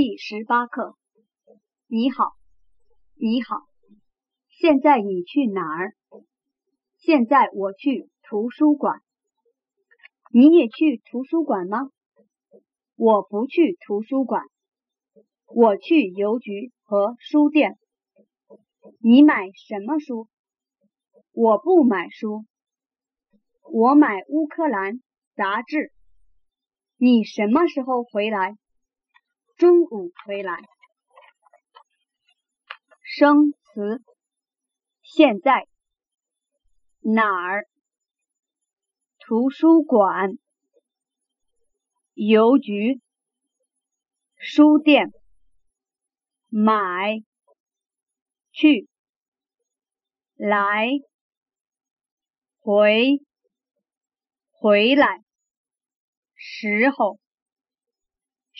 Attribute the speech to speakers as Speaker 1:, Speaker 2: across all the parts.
Speaker 1: 第十八课，你好，你好，现在你去哪儿？现在我去图书馆。你也去图书馆吗？我不去图书馆，我去邮局和书店。你买什么书？我不买书，我买乌克兰杂志。你什么时候回来？中午回来。生词，现在哪儿？图书馆、邮局、书店。买、去、来、回、回来。时候。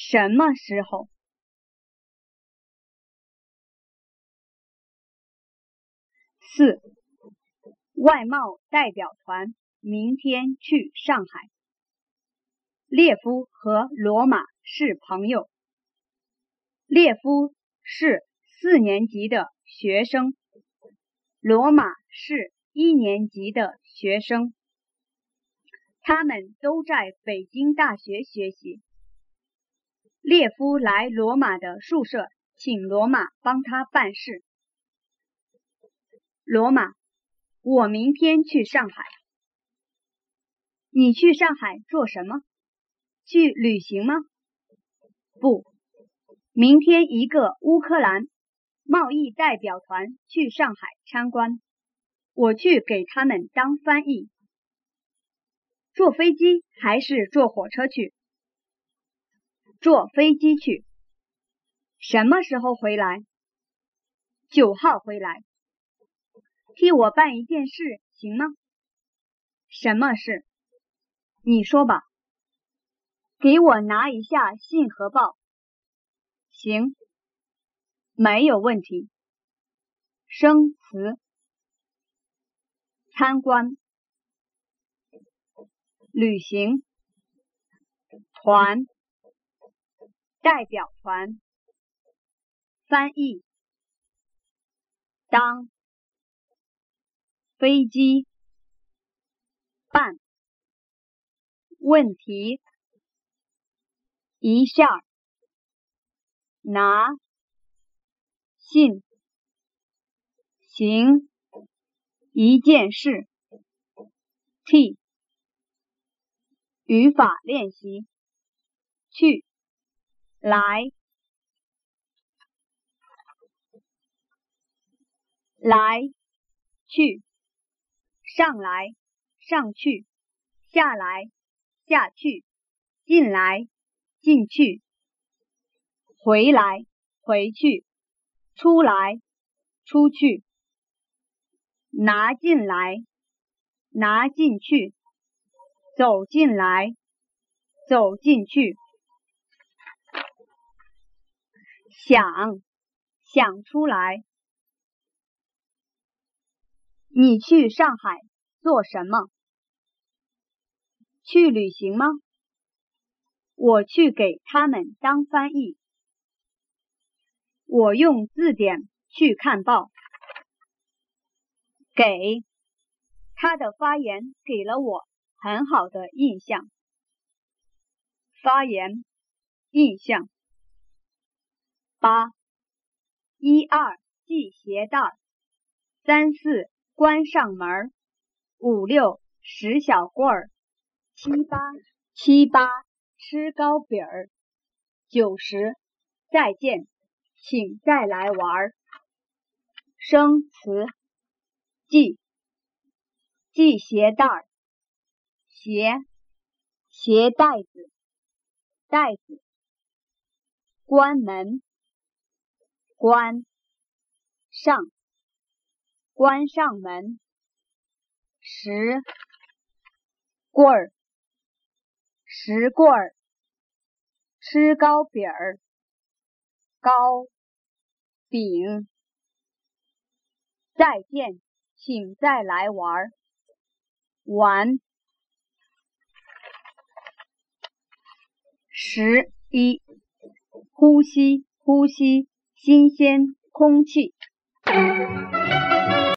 Speaker 1: 什么时候？四，外贸代表团明天去上海。列夫和罗马是朋友。列夫是四年级的学生，罗马是一年级的学生，他们都在北京大学学习。列夫来罗马的宿舍，请罗马帮他办事。罗马，我明天去上海。你去上海做什么？去旅行吗？不，明天一个乌克兰贸易代表团去上海参观，我去给他们当翻译。坐飞机还是坐火车去？坐飞机去，什么时候回来？九号回来。替我办一件事，行吗？什么事？你说吧。给我拿一下信和报。行，没有问题。生词：参观、旅行、团。代表团翻译。当。飞机。办。问题。一下。拿。信。行。一件事。t 语法练习。去。来，来，去，上来，上去，下来，下去，进来，进去，回来，回去，出来，出去，拿进来，拿进去，走进来，走进去。想想出来，你去上海做什么？去旅行吗？我去给他们当翻译。我用字典去看报。给他的发言给了我很好的印象。发言，印象。八。一二系鞋带，三四关上门，五六拾小棍儿，七八七八吃糕饼儿，九十再见，请再来玩儿。生词系系鞋带儿，鞋鞋带子带子，关门。关上，关上门。十棍儿，十棍儿。吃糕饼儿，糕饼。再见，请再来玩。玩。十一呼吸呼吸新鲜空气。